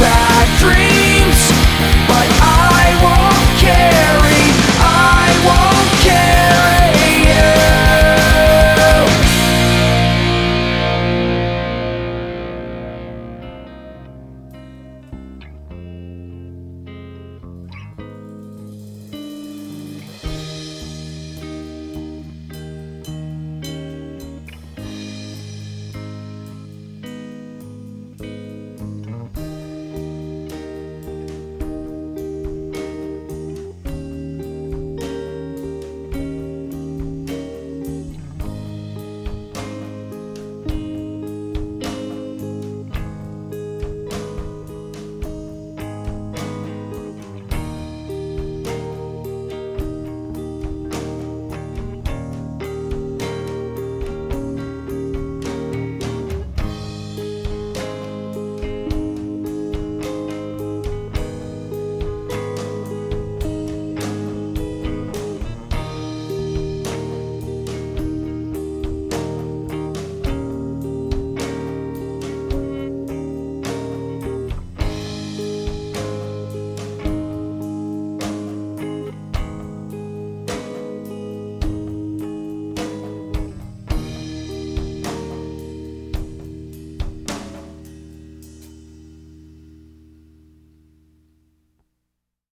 back